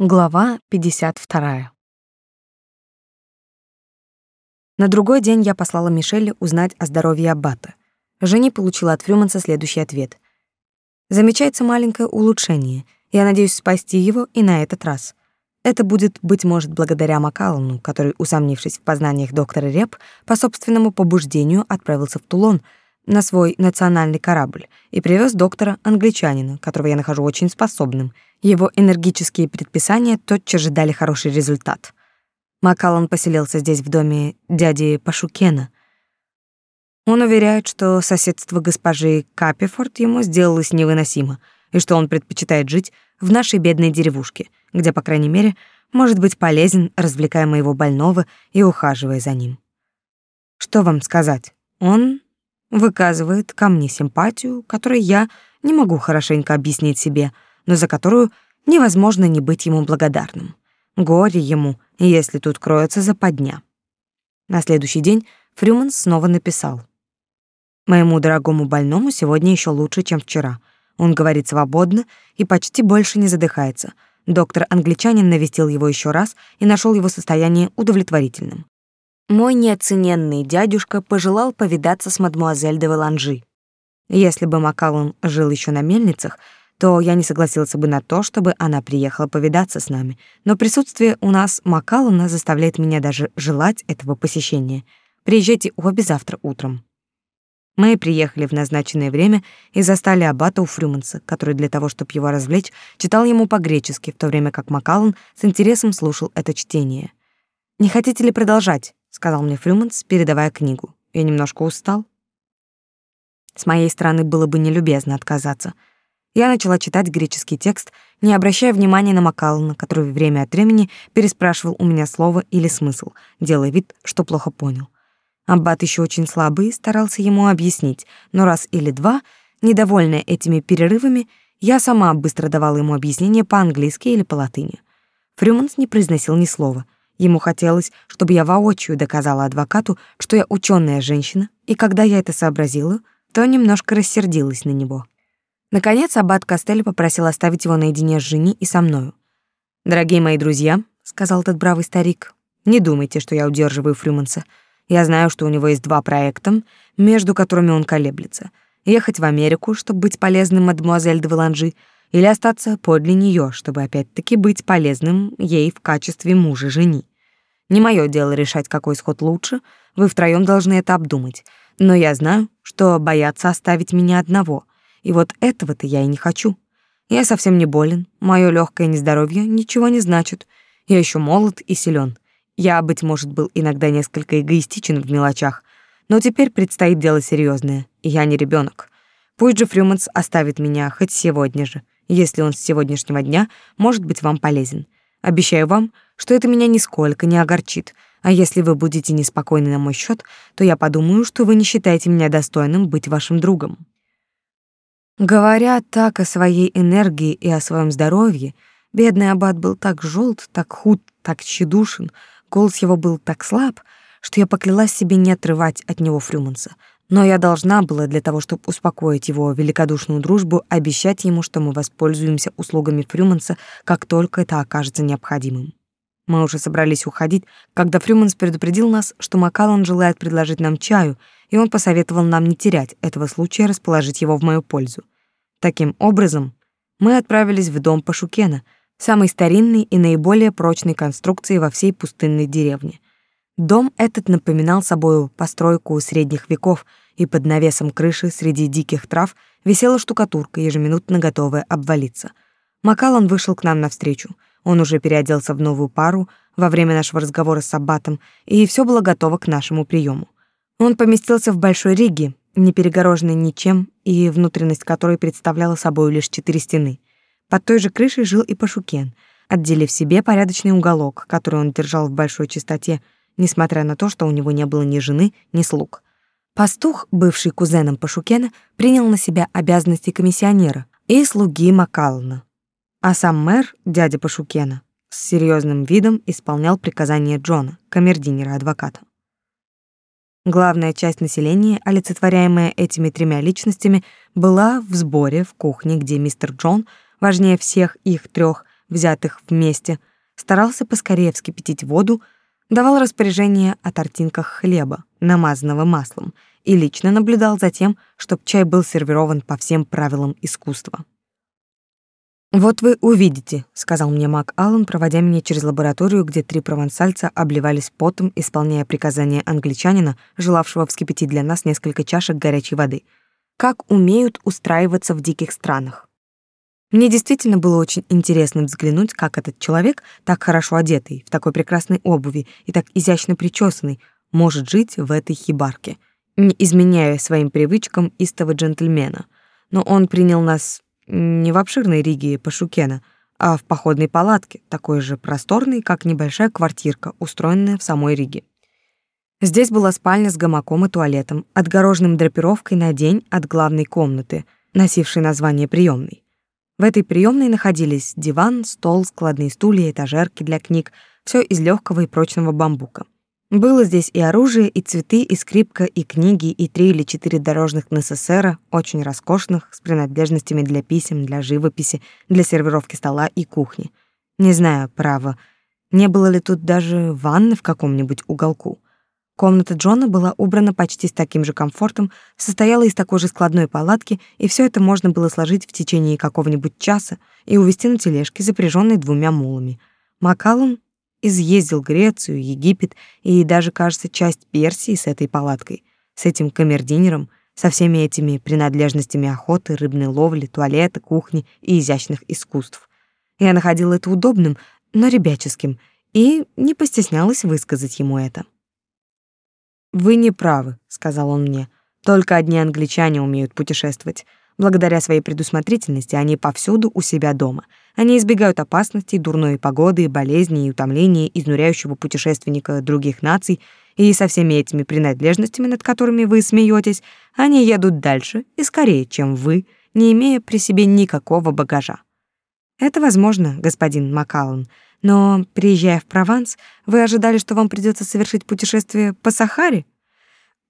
Глава 52. На другой день я послала Мишеле узнать о здоровье Аббата. Жени получила от Фрюманса следующий ответ. Замечается маленькое улучшение. Я надеюсь спасти его и на этот раз. Это будет, быть может, благодаря Макаллану, который, усомнившись в познаниях доктора Реп, по собственному побуждению отправился в Тулон — на свой национальный корабль и привез доктора англичанина, которого я нахожу очень способным. Его энергические предписания тотчас же дали хороший результат. Макаллан поселился здесь в доме дяди Пашукена. Он уверяет, что соседство госпожи Капифорд ему сделалось невыносимо, и что он предпочитает жить в нашей бедной деревушке, где, по крайней мере, может быть полезен, развлекая моего больного и ухаживая за ним. Что вам сказать? Он выказывает ко мне симпатию, которой я не могу хорошенько объяснить себе, но за которую невозможно не быть ему благодарным. Горе ему, если тут кроется западня. На следующий день Фрюман снова написал. «Моему дорогому больному сегодня еще лучше, чем вчера. Он говорит свободно и почти больше не задыхается. Доктор-англичанин навестил его еще раз и нашел его состояние удовлетворительным. Мой неоцененный дядюшка пожелал повидаться с мадмуазель де Валанжи. Если бы Макалон жил еще на мельницах, то я не согласился бы на то, чтобы она приехала повидаться с нами. Но присутствие у нас Макалона заставляет меня даже желать этого посещения. Приезжайте обе завтра утром. Мы приехали в назначенное время и застали аббата у Фрюманса, который для того, чтобы его развлечь, читал ему по-гречески, в то время как Макалон с интересом слушал это чтение. «Не хотите ли продолжать?» Сказал мне Фрюманс, передавая книгу. Я немножко устал. С моей стороны было бы нелюбезно отказаться. Я начала читать греческий текст, не обращая внимания на Макаллана, который время от времени переспрашивал у меня слово или смысл, делая вид, что плохо понял. Аббат еще очень слабый, старался ему объяснить, но раз или два, недовольная этими перерывами, я сама быстро давала ему объяснение по-английски или по-латыни. Фрюманс не произносил ни слова — Ему хотелось, чтобы я воочию доказала адвокату, что я ученая женщина, и когда я это сообразила, то немножко рассердилась на него. Наконец, аббат Костель попросил оставить его наедине с Жени и со мною. «Дорогие мои друзья», — сказал этот бравый старик, — «не думайте, что я удерживаю Фрюманса. Я знаю, что у него есть два проекта, между которыми он колеблется. Ехать в Америку, чтобы быть полезным мадемуазель де Валанжи, или остаться подле нее, чтобы опять-таки быть полезным ей в качестве мужа жени. Не мое дело решать, какой исход лучше, вы втроем должны это обдумать. Но я знаю, что боятся оставить меня одного, и вот этого-то я и не хочу. Я совсем не болен, мое легкое нездоровье ничего не значит. Я еще молод и силен. Я, быть может, был иногда несколько эгоистичен в мелочах, но теперь предстоит дело серьезное, и я не ребенок. Пусть же Фрюманс оставит меня хоть сегодня же, если он с сегодняшнего дня может быть вам полезен. Обещаю вам, что это меня нисколько не огорчит. А если вы будете неспокойны на мой счет, то я подумаю, что вы не считаете меня достойным быть вашим другом. Говоря так о своей энергии и о своем здоровье, бедный аббат был так желт, так худ, так тщедушен, голос его был так слаб, что я поклялась себе не отрывать от него Фрюманса, но я должна была для того, чтобы успокоить его великодушную дружбу, обещать ему, что мы воспользуемся услугами Фрюманса, как только это окажется необходимым. Мы уже собрались уходить, когда Фрюманс предупредил нас, что Макаллан желает предложить нам чаю, и он посоветовал нам не терять этого случая расположить его в мою пользу. Таким образом, мы отправились в дом Пашукена, самой старинной и наиболее прочной конструкции во всей пустынной деревне — Дом этот напоминал собою постройку средних веков, и под навесом крыши среди диких трав висела штукатурка, ежеминутно готовая обвалиться. Макалан вышел к нам навстречу. Он уже переоделся в новую пару во время нашего разговора с Аббатом, и все было готово к нашему приему. Он поместился в большой риге, не перегороженной ничем, и внутренность которой представляла собой лишь четыре стены. Под той же крышей жил и Пашукен, отделив себе порядочный уголок, который он держал в большой чистоте, несмотря на то, что у него не было ни жены, ни слуг. Пастух, бывший кузеном Пашукена, принял на себя обязанности комиссионера и слуги Макална. А сам мэр, дядя Пашукена, с серьезным видом исполнял приказания Джона, камердинера-адвоката. Главная часть населения, олицетворяемая этими тремя личностями, была в сборе в кухне, где мистер Джон, важнее всех их трех, взятых вместе, старался поскорее вскипятить воду, давал распоряжение о тортинках хлеба, намазанного маслом, и лично наблюдал за тем, чтобы чай был сервирован по всем правилам искусства. «Вот вы увидите», — сказал мне Мак Аллен, проводя меня через лабораторию, где три провансальца обливались потом, исполняя приказания англичанина, желавшего вскипятить для нас несколько чашек горячей воды. «Как умеют устраиваться в диких странах». Мне действительно было очень интересно взглянуть, как этот человек, так хорошо одетый, в такой прекрасной обуви и так изящно причесанный, может жить в этой хибарке, не изменяя своим привычкам истого джентльмена. Но он принял нас не в обширной Риге Пашукена, а в походной палатке, такой же просторной, как небольшая квартирка, устроенная в самой Риге. Здесь была спальня с гамаком и туалетом, отгороженным драпировкой на день от главной комнаты, носившей название приемной. В этой приемной находились диван, стол, складные стулья, этажерки для книг, все из легкого и прочного бамбука. Было здесь и оружие, и цветы, и скрипка, и книги, и три или четыре дорожных НССР, очень роскошных, с принадлежностями для писем, для живописи, для сервировки стола и кухни. Не знаю, право, не было ли тут даже ванны в каком-нибудь уголку. Комната Джона была убрана почти с таким же комфортом, состояла из такой же складной палатки, и все это можно было сложить в течение какого-нибудь часа и увезти на тележке, запряженной двумя мулами. Макалум изъездил Грецию, Египет и даже, кажется, часть Персии с этой палаткой, с этим камердинером, со всеми этими принадлежностями охоты, рыбной ловли, туалета, кухни и изящных искусств. Я находила это удобным, но ребяческим, и не постеснялась высказать ему это. «Вы не правы», — сказал он мне. «Только одни англичане умеют путешествовать. Благодаря своей предусмотрительности они повсюду у себя дома. Они избегают опасностей, дурной погоды, болезней и утомления изнуряющего путешественника других наций, и со всеми этими принадлежностями, над которыми вы смеетесь, они едут дальше и скорее, чем вы, не имея при себе никакого багажа. Это возможно, господин Макаллан, но, приезжая в Прованс, вы ожидали, что вам придется совершить путешествие по Сахаре?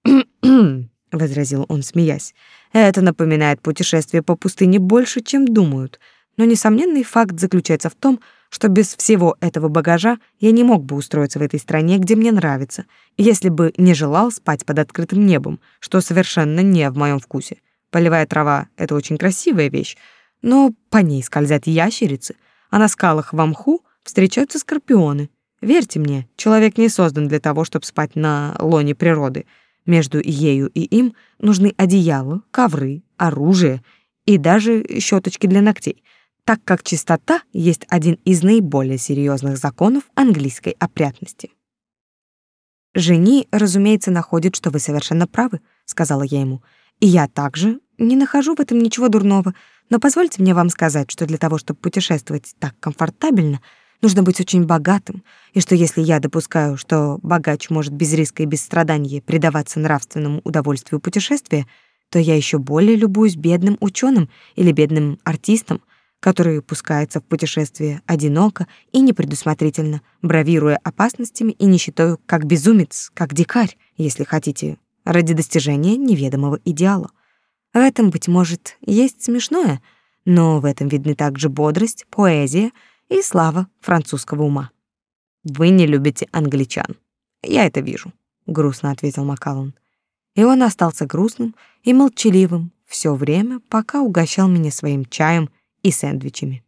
— возразил он, смеясь. «Это напоминает путешествие по пустыне больше, чем думают. Но несомненный факт заключается в том, что без всего этого багажа я не мог бы устроиться в этой стране, где мне нравится, если бы не желал спать под открытым небом, что совершенно не в моем вкусе. Полевая трава — это очень красивая вещь, но по ней скользят ящерицы, а на скалах в мху встречаются скорпионы. Верьте мне, человек не создан для того, чтобы спать на лоне природы — между ею и им нужны одеяло, ковры, оружие и даже щеточки для ногтей, так как чистота есть один из наиболее серьезных законов английской опрятности. «Жени, разумеется, находит, что вы совершенно правы», — сказала я ему. «И я также не нахожу в этом ничего дурного, но позвольте мне вам сказать, что для того, чтобы путешествовать так комфортабельно, нужно быть очень богатым, и что если я допускаю, что богач может без риска и без страдания предаваться нравственному удовольствию путешествия, то я еще более любуюсь бедным ученым или бедным артистом, который пускается в путешествие одиноко и непредусмотрительно, бравируя опасностями и нищетою как безумец, как дикарь, если хотите, ради достижения неведомого идеала. В этом, быть может, есть смешное, но в этом видны также бодрость, поэзия — и слава французского ума. Вы не любите англичан. Я это вижу, грустно ответил Макалон. И он остался грустным и молчаливым все время, пока угощал меня своим чаем и сэндвичами.